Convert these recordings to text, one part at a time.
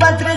பத்திரிகை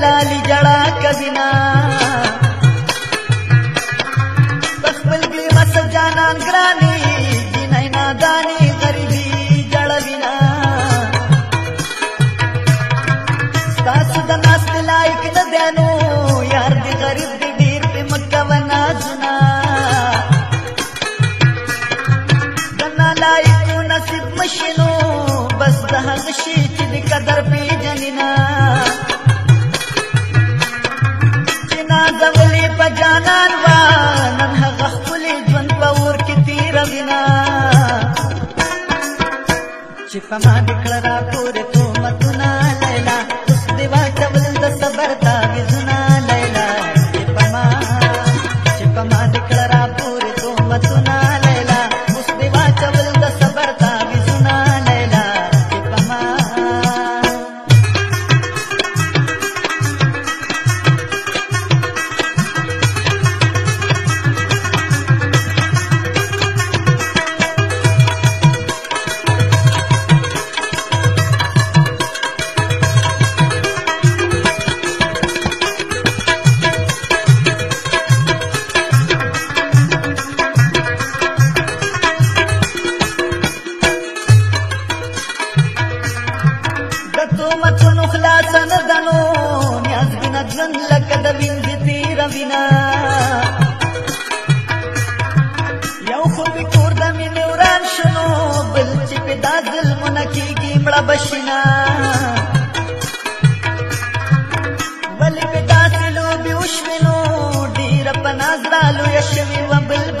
लाली जड़ा कबिना तखमल भी मस जाना ग्रानी ना दानी, गरीबी जड़बिना सासु द लायक न देनो यार दी गरीब दी डीर पे मक्का बना नसीब मशीनो, बस दहा कदर पे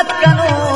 हो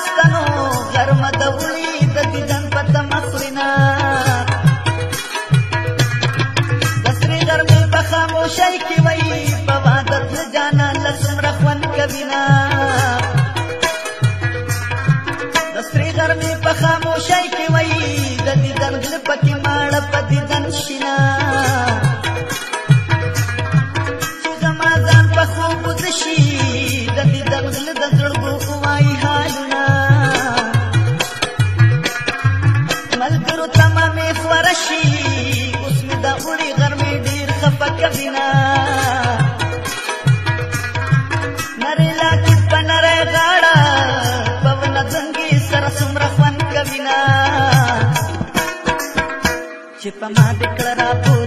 Hasta Se pra nada declarar por